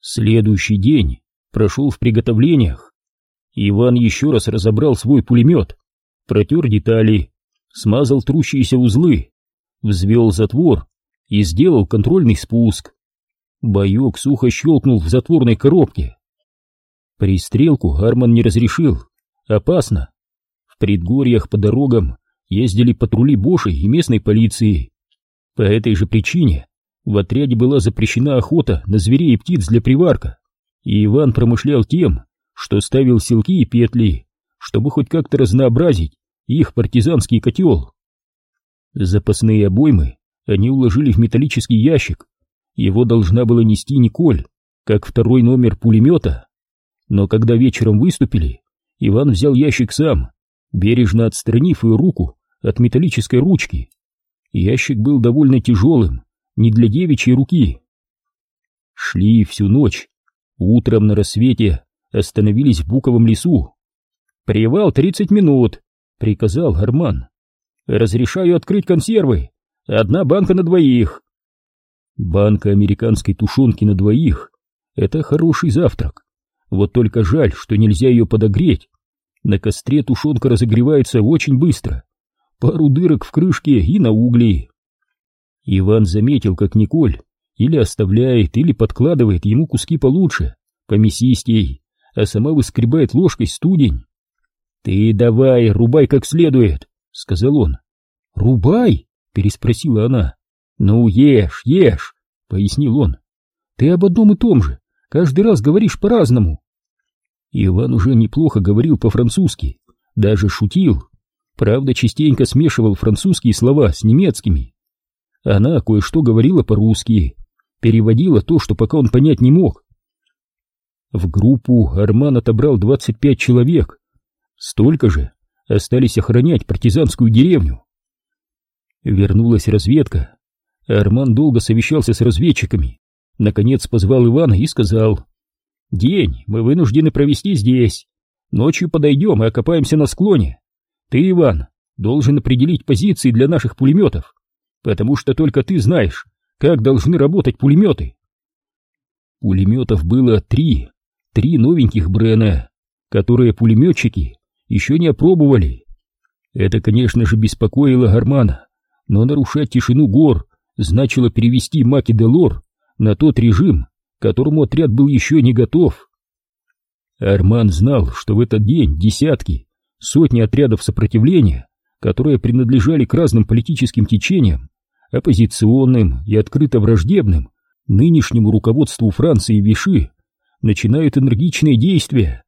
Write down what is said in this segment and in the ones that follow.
Следующий день прошел в приготовлениях. Иван еще раз разобрал свой пулемет, протер детали, смазал трущиеся узлы, взвел затвор и сделал контрольный спуск. Боек сухо щелкнул в затворной коробке. Пристрелку Арман не разрешил. Опасно. В предгорьях по дорогам ездили патрули Боши и местной полиции. По этой же причине в отряде была запрещена охота на зверей и птиц для приварка, и Иван промышлял тем, что ставил селки и петли, чтобы хоть как-то разнообразить их партизанский котел. Запасные обоймы они уложили в металлический ящик, его должна была нести Николь, как второй номер пулемета. Но когда вечером выступили, Иван взял ящик сам, бережно отстранив ее руку от металлической ручки. Ящик был довольно тяжелым, не для девичьей руки. Шли всю ночь. Утром на рассвете остановились в Буковом лесу. «Привал тридцать минут», — приказал Арман. «Разрешаю открыть консервы. Одна банка на двоих». Банка американской тушенки на двоих — это хороший завтрак. Вот только жаль, что нельзя ее подогреть. На костре тушенка разогревается очень быстро. Пару дырок в крышке и на угли. Иван заметил, как Николь или оставляет, или подкладывает ему куски получше, помесистей, а сама выскребает ложкой студень. «Ты давай, рубай как следует», — сказал он. «Рубай?» — переспросила она. «Ну, ешь, ешь», — пояснил он. «Ты об одном и том же, каждый раз говоришь по-разному». Иван уже неплохо говорил по-французски, даже шутил. Правда, частенько смешивал французские слова с немецкими. Она кое-что говорила по-русски, переводила то, что пока он понять не мог. В группу Арман отобрал 25 человек. Столько же остались охранять партизанскую деревню. Вернулась разведка. Арман долго совещался с разведчиками. Наконец позвал Ивана и сказал, «День мы вынуждены провести здесь. Ночью подойдем и окопаемся на склоне. Ты, Иван, должен определить позиции для наших пулеметов, потому что только ты знаешь, как должны работать пулеметы». Пулеметов было три, три новеньких Брена, которые пулеметчики еще не опробовали. Это, конечно же, беспокоило Гармана, но нарушать тишину гор значило перевести Маки де Лор на тот режим, которому отряд был еще не готов. Арман знал, что в этот день десятки, сотни отрядов сопротивления, которые принадлежали к разным политическим течениям, оппозиционным и открыто враждебным нынешнему руководству Франции Виши, начинают энергичные действия.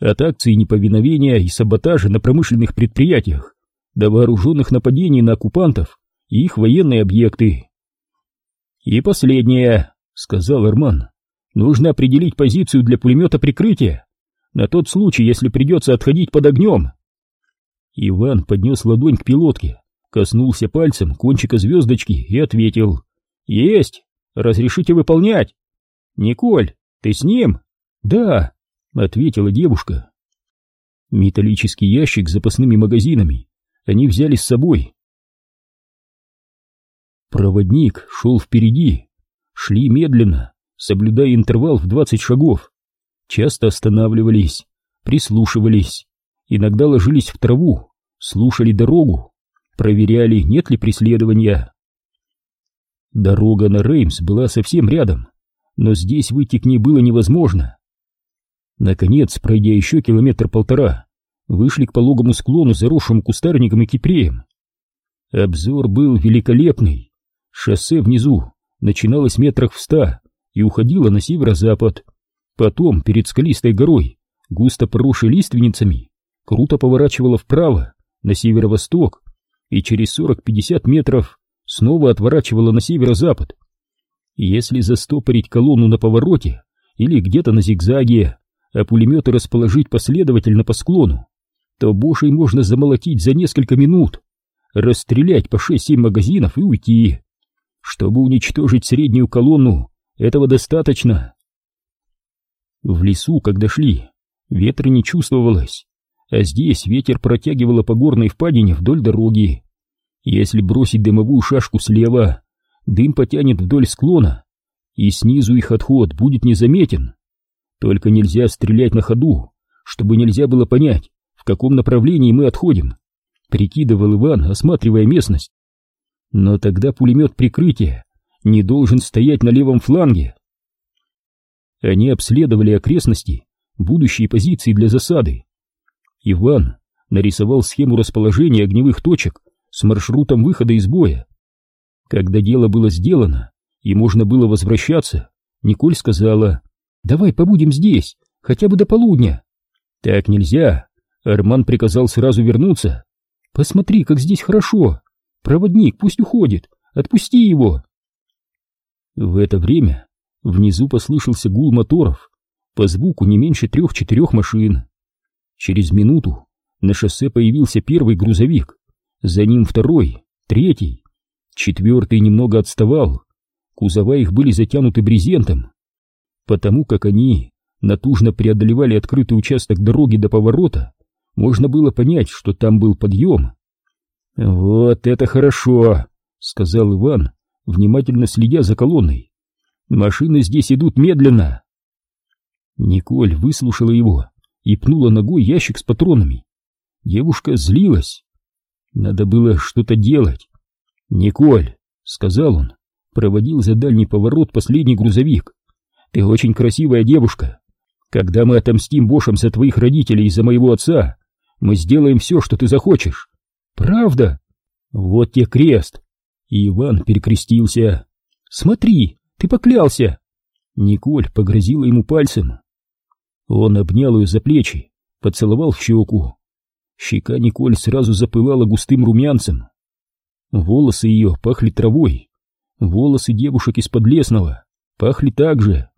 От акций неповиновения и саботажа на промышленных предприятиях до вооруженных нападений на оккупантов и их военные объекты. И последнее, — сказал Арман. «Нужно определить позицию для пулемета прикрытия, на тот случай, если придется отходить под огнем». Иван поднес ладонь к пилотке, коснулся пальцем кончика звездочки и ответил. «Есть! Разрешите выполнять!» «Николь, ты с ним?» «Да», — ответила девушка. Металлический ящик с запасными магазинами они взяли с собой. Проводник шел впереди, шли медленно, соблюдая интервал в двадцать шагов. Часто останавливались, прислушивались, иногда ложились в траву, слушали дорогу, проверяли, нет ли преследования. Дорога на Реймс была совсем рядом, но здесь выйти к ней было невозможно. Наконец, пройдя еще километр-полтора, вышли к пологому склону, заросшему кустарником и кипреем. Обзор был великолепный. Шоссе внизу начиналась метрах в ста и уходила на северо-запад. Потом, перед скалистой горой, густо поросшей лиственницами, круто поворачивала вправо, на северо-восток, и через 40-50 метров снова отворачивала на северо-запад. Если застопорить колонну на повороте или где-то на зигзаге, а пулеметы расположить последовательно по склону, то Бошей можно замолотить за несколько минут, расстрелять по 6-7 магазинов и уйти. Чтобы уничтожить среднюю колонну, этого достаточно. В лесу, когда шли, ветра не чувствовалось, а здесь ветер протягивало по горной впадине вдоль дороги. Если бросить дымовую шашку слева, дым потянет вдоль склона, и снизу их отход будет незаметен. Только нельзя стрелять на ходу, чтобы нельзя было понять, в каком направлении мы отходим, прикидывал Иван, осматривая местность. Но тогда пулемет прикрытия не должен стоять на левом фланге. Они обследовали окрестности, будущие позиции для засады. Иван нарисовал схему расположения огневых точек с маршрутом выхода из боя. Когда дело было сделано и можно было возвращаться, Николь сказала, «Давай побудем здесь, хотя бы до полудня». «Так нельзя», Арман приказал сразу вернуться. «Посмотри, как здесь хорошо! Проводник пусть уходит, отпусти его!» В это время внизу послышался гул моторов, по звуку не меньше трех-четырех машин. Через минуту на шоссе появился первый грузовик, за ним второй, третий. Четвертый немного отставал, кузова их были затянуты брезентом. Потому как они натужно преодолевали открытый участок дороги до поворота, можно было понять, что там был подъем. «Вот это хорошо!» — сказал Иван, внимательно следя за колонной. «Машины здесь идут медленно!» Николь выслушала его и пнула ногой ящик с патронами. Девушка злилась. Надо было что-то делать. «Николь!» — сказал он, проводил за дальний поворот последний грузовик. «Ты очень красивая девушка. Когда мы отомстим Бошам за твоих родителей и за моего отца, мы сделаем все, что ты захочешь. Правда? Вот тебе крест. И Иван перекрестился. Смотри, ты поклялся. Николь погрозила ему пальцем. Он обнял ее за плечи, поцеловал в щеку. Щека Николь сразу запылала густым румянцем. Волосы ее пахли травой. Волосы девушек из Подлесного пахли так же.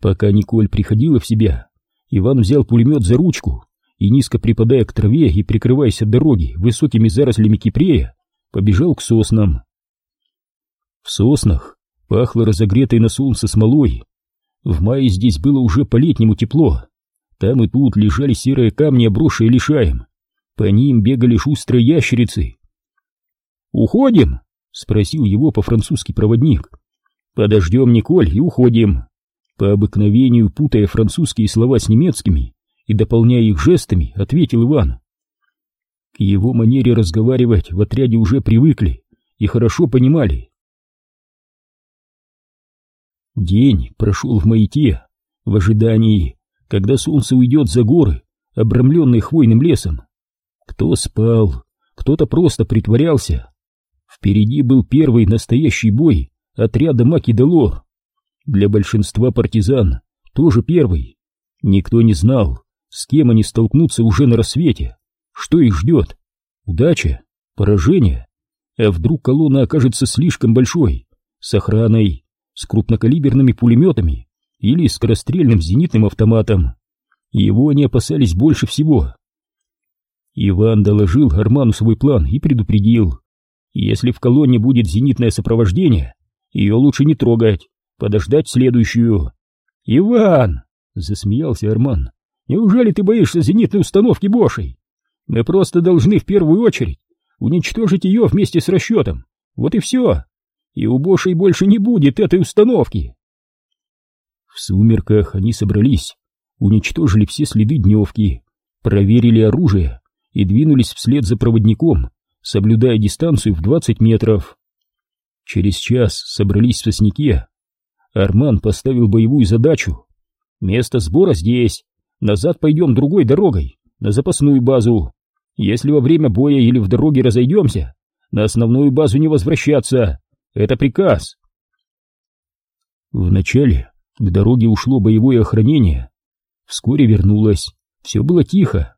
Пока Николь приходила в себя, Иван взял пулемет за ручку и, низко припадая к траве и прикрываясь от дороги высокими зарослями кипрея, побежал к соснам. В соснах пахло разогретой на солнце смолой. В мае здесь было уже по-летнему тепло. Там и тут лежали серые камни, обросшие лишаем. По ним бегали шустрые ящерицы. «Уходим?» — спросил его по-французски проводник. «Подождем, Николь, и уходим». По обыкновению, путая французские слова с немецкими, и, дополняя их жестами, ответил Иван. К его манере разговаривать в отряде уже привыкли и хорошо понимали. День прошел в маяке, в ожидании, когда солнце уйдет за горы, обрамленные хвойным лесом. Кто спал, кто-то просто притворялся. Впереди был первый настоящий бой отряда Маки-Делор. Для большинства партизан тоже первый. Никто не знал, с кем они столкнутся уже на рассвете? Что их ждет? Удача? Поражение? А вдруг колонна окажется слишком большой? С охраной? С крупнокалиберными пулеметами? Или скорострельным зенитным автоматом? Его они опасались больше всего. Иван доложил Арману свой план и предупредил. Если в колонне будет зенитное сопровождение, ее лучше не трогать, подождать следующую. «Иван!» — засмеялся Арман. Неужели ты боишься зенитной установки Бошей? Мы просто должны в первую очередь уничтожить ее вместе с расчетом. Вот и все. И у Бошей больше не будет этой установки. В сумерках они собрались, уничтожили все следы дневки, проверили оружие и двинулись вслед за проводником, соблюдая дистанцию в 20 метров. Через час собрались в сосняке. Арман поставил боевую задачу. Место сбора здесь, Назад пойдем другой дорогой, на запасную базу. Если во время боя или в дороге разойдемся, на основную базу не возвращаться. Это приказ. Вначале к дороге ушло боевое охранение. Вскоре вернулось. Все было тихо.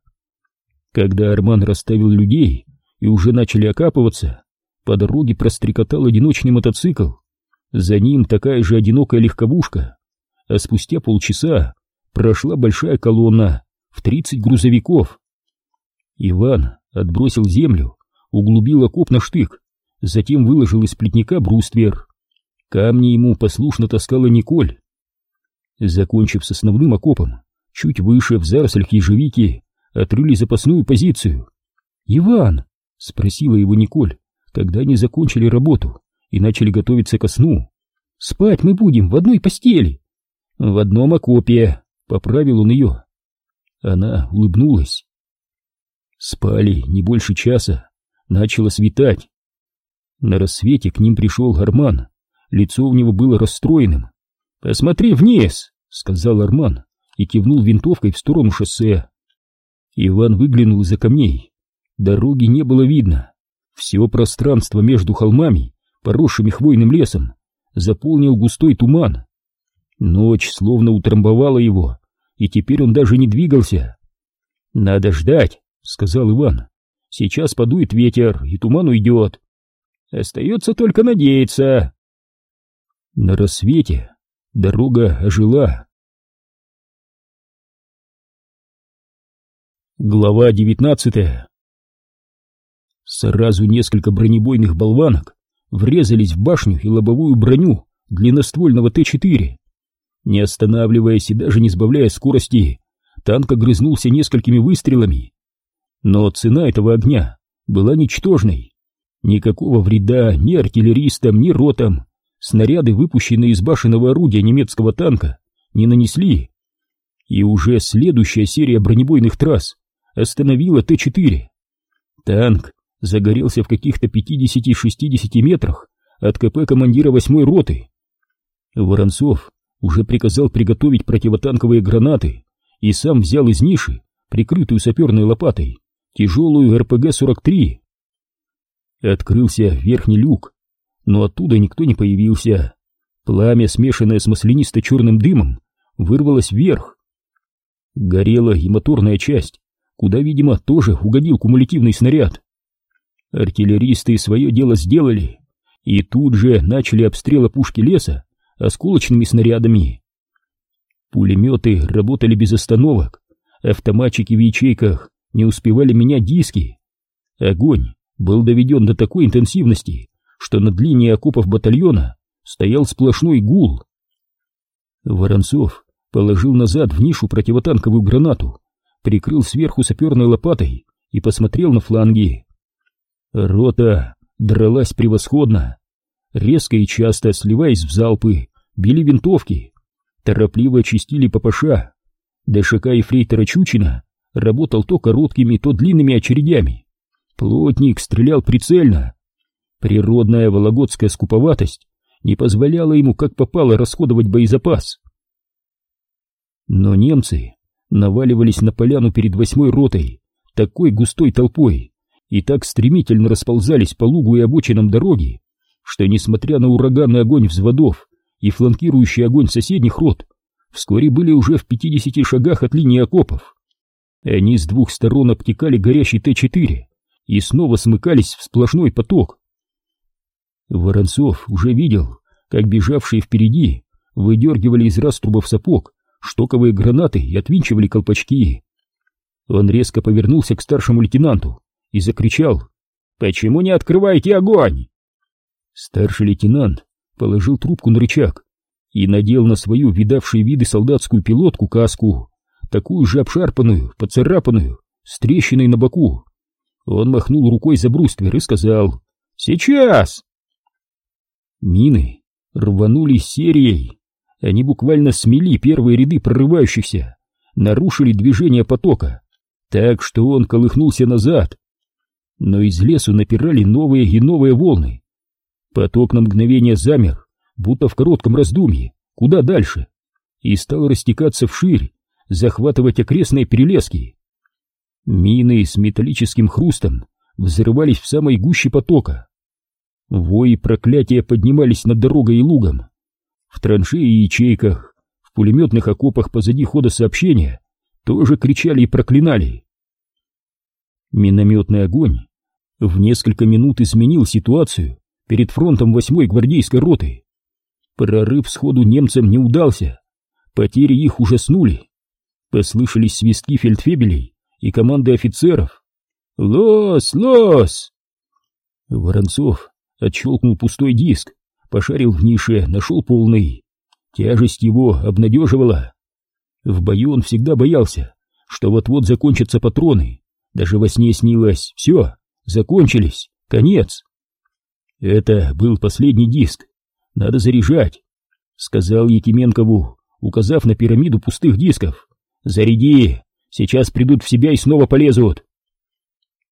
Когда Арман расставил людей и уже начали окапываться, по дороге прострекотал одиночный мотоцикл. За ним такая же одинокая легковушка. А спустя полчаса прошла большая колонна в тридцать грузовиков. Иван отбросил землю, углубил окоп на штык, затем выложил из плетника бруствер. Камни ему послушно таскала Николь. Закончив с основным окопом, чуть выше в зарослях ежевики отрыли запасную позицию. «Иван!» — спросила его Николь, когда они закончили работу и начали готовиться ко сну. Спать мы будем в одной постели. В одном окопе, поправил он ее. Она улыбнулась. Спали не больше часа, начало светать. На рассвете к ним пришел Арман. Лицо у него было расстроенным. «Посмотри вниз!» — сказал Арман и кивнул винтовкой в сторону шоссе. Иван выглянул из-за камней. Дороги не было видно. Все пространство между холмами, поросшими хвойным лесом, заполнил густой туман. Ночь словно утрамбовала его, и теперь он даже не двигался. «Надо ждать», — сказал Иван. «Сейчас подует ветер, и туман уйдет. Остается только надеяться». На рассвете дорога ожила. Глава девятнадцатая Сразу несколько бронебойных болванок врезались в башню и лобовую броню длинноствольного Т-4. Не останавливаясь и даже не сбавляя скорости, танк огрызнулся несколькими выстрелами. Но цена этого огня была ничтожной. Никакого вреда ни артиллеристам, ни ротам снаряды, выпущенные из башенного орудия немецкого танка, не нанесли. И уже следующая серия бронебойных трасс остановила Т-4. Танк загорелся в каких-то 50-60 метрах от КП командира восьмой роты. Воронцов уже приказал приготовить противотанковые гранаты и сам взял из ниши, прикрытую саперной лопатой, тяжелую РПГ-43. Открылся верхний люк, но оттуда никто не появился. Пламя, смешанное с маслянисто-черным дымом, вырвалось вверх. Горела и моторная часть, куда, видимо, тоже угодил кумулятивный снаряд. Артиллеристы свое дело сделали, и тут же начали обстрел опушки леса осколочными снарядами. Пулеметы работали без остановок, автоматчики в ячейках не успевали менять диски. Огонь был доведен до такой интенсивности, что над линией окопов батальона стоял сплошной гул. Воронцов положил назад в нишу противотанковую гранату, прикрыл сверху саперной лопатой и посмотрел на фланги. Рота дралась превосходно. Резко и часто, сливаясь в залпы, били винтовки, торопливо очистили ППШ. ДШК и фрейтора Чучина работал то короткими, то длинными очередями. Плотник стрелял прицельно. Природная вологодская скуповатость не позволяла ему как попало расходовать боезапас. Но немцы наваливались на поляну перед восьмой ротой такой густой толпой, и так стремительно расползались по лугу и обочинам дороги, что, несмотря на ураганный огонь взводов и фланкирующий огонь соседних рот, вскоре были уже в 50 шагах от линии окопов. Они с двух сторон обтекали горящий Т-4 и снова смыкались в сплошной поток. Воронцов уже видел, как бежавшие впереди выдергивали из раструбов сапог штоковые гранаты и отвинчивали колпачки. Он резко повернулся к старшему лейтенанту и закричал «Почему не открываете огонь?» Старший лейтенант положил трубку на рычаг и надел на свою видавшие виды солдатскую пилотку каску, такую же обшарпанную, поцарапанную, с трещиной на боку. Он махнул рукой за бруствер и сказал «Сейчас!» Мины рванулись серией. Они буквально смели первые ряды прорывающихся, нарушили движение потока, так что он колыхнулся назад, но из лесу напирали новые и новые волны. Поток на мгновение замер, будто в коротком раздумье, куда дальше, и стал растекаться вширь, захватывать окрестные перелески. Мины с металлическим хрустом взрывались в самой гуще потока. Вои проклятия поднимались над дорогой и лугом. В траншеи и ячейках, в пулеметных окопах позади хода сообщения тоже кричали и проклинали. Минометный огонь в несколько минут изменил ситуацию перед фронтом 8-й гвардейской роты. Прорыв сходу немцам не удался, потери их ужаснули. Послышались свистки фельдфебелей и команды офицеров. «Лос! Лос!» Воронцов отщелкнул пустой диск, пошарил в нише, нашел полный. Тяжесть его обнадеживала. В бою он всегда боялся, что вот-вот закончатся патроны. Даже во сне снилось «все, Закончились. Конец. Это был последний диск. Надо заряжать. сказал Якименкову, указав на пирамиду пустых дисков. «Заряди! Сейчас придут в себя и снова полезут!»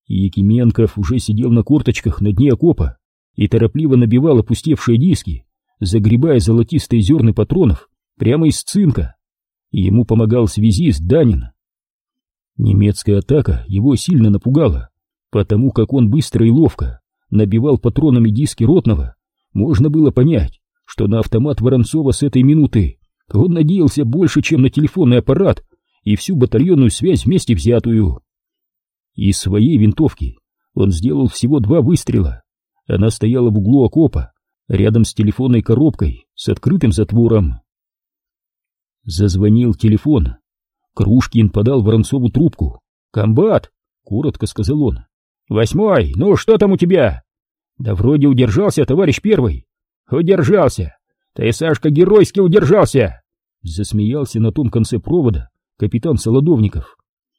Якименков уже сидел на корточках на дне окопа и торопливо набивал опустевшие диски, загребая золотистые зерны патронов прямо из цинка. Ему помогал связист Данин. Немецкая атака его сильно напугала, потому как он быстро и ловко набивал патронами диски ротного, можно было понять, что на автомат Воронцова с этой минуты он надеялся больше, чем на телефонный аппарат и всю батальонную связь вместе взятую. Из своей винтовки он сделал всего два выстрела. Она стояла в углу окопа, рядом с телефонной коробкой с открытым затвором. Зазвонил телефон. Крушкин подал Воронцову трубку. «Комбат!» — коротко сказал он. «Восьмой, ну что там у тебя?» «Да вроде удержался, товарищ первый». «Удержался! Ты, Сашка, геройски удержался!» Засмеялся на том конце провода капитан Солодовников.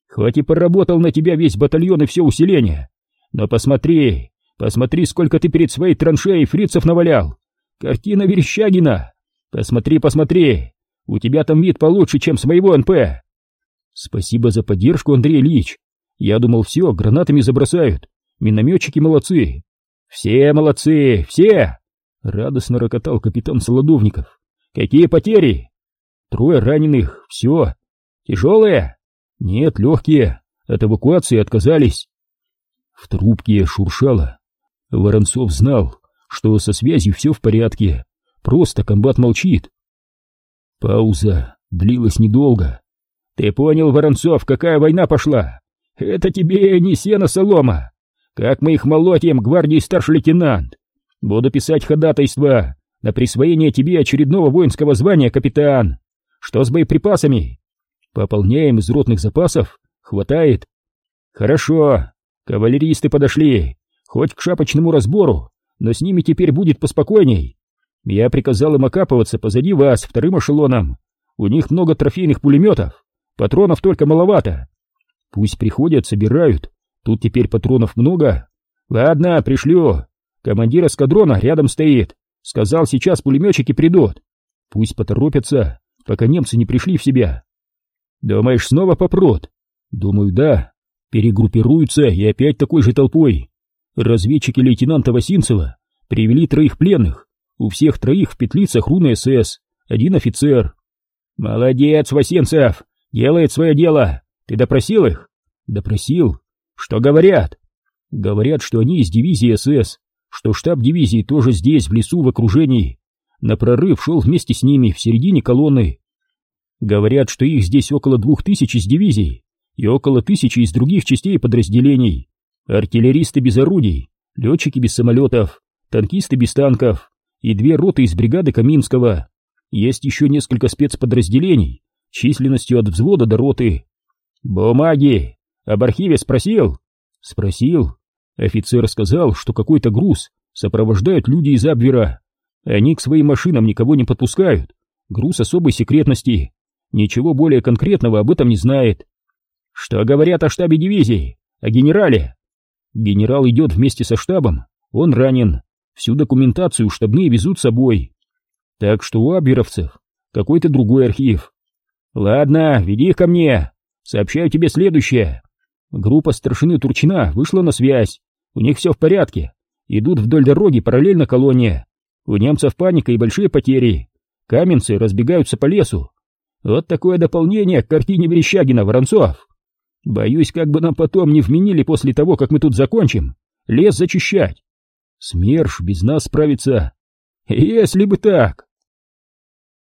«Хоть и поработал на тебя весь батальон и все усиление, но посмотри, посмотри, сколько ты перед своей траншеей фрицев навалял! Картина Верещагина! Посмотри, посмотри! У тебя там вид получше, чем с моего НП!» «Спасибо за поддержку, Андрей Ильич! Я думал, все, гранатами забросают! Минометчики молодцы! «Все молодцы, все!» — радостно рокотал капитан Солодовников. «Какие потери?» «Трое раненых, все. Тяжелые?» «Нет, легкие. От эвакуации отказались». В трубке шуршало. Воронцов знал, что со связью все в порядке, просто комбат молчит. Пауза длилась недолго. «Ты понял, Воронцов, какая война пошла? Это тебе не сено-солома. Как мы их молотим, гвардии старший лейтенант! Буду писать ходатайство на присвоение тебе очередного воинского звания, капитан. Что с боеприпасами? Пополняем из ротных запасов? Хватает? Хорошо. Кавалеристы подошли. Хоть к шапочному разбору, но с ними теперь будет поспокойней. Я приказал им окапываться позади вас вторым эшелоном. У них много трофейных пулеметов. Патронов только маловато. Пусть приходят, собирают. Тут теперь патронов много. Ладно, пришлю. Командир эскадрона рядом стоит. Сказал, сейчас пулеметчики придут. Пусть поторопятся, пока немцы не пришли в себя. Думаешь, снова попрут? Думаю, да. Перегруппируются и опять такой же толпой. Разведчики лейтенанта Васинцева привели троих пленных. У всех троих в петлицах руны СС. Один офицер. Молодец, Васинцев. Делает свое дело. Ты допросил их? Допросил. Что говорят? Говорят, что они из дивизии СС, что штаб дивизии тоже здесь, в лесу, в окружении. На прорыв шел вместе с ними в середине колонны. Говорят, что их здесь около двух тысяч из дивизии и около тысячи из других частей подразделений. Артиллеристы без орудий, летчики без самолетов, танкисты без танков и две роты из бригады Каминского. Есть еще несколько спецподразделений численностью от взвода до роты. Бумаги об архиве спросил? Спросил. Офицер сказал, что какой-то груз сопровождают люди из Абвера. Они к своим машинам никого не подпускают. Груз особой секретности. Ничего более конкретного об этом не знает. Что говорят о штабе дивизии? О генерале? Генерал идет вместе со штабом. Он ранен. Всю документацию штабные везут с собой. Так что у абверовцев какой-то другой архив. Ладно, веди их ко мне. Сообщаю тебе следующее. Группа старшины Турчина вышла на связь. У них все в порядке. Идут вдоль дороги параллельно колонне. У немцев паника и большие потери. Каменцы разбегаются по лесу. Вот такое дополнение к картине Верещагина, Воронцов. Боюсь, как бы нам потом не вменили после того, как мы тут закончим. Лес зачищать. СМЕРШ без нас справится. Если бы так.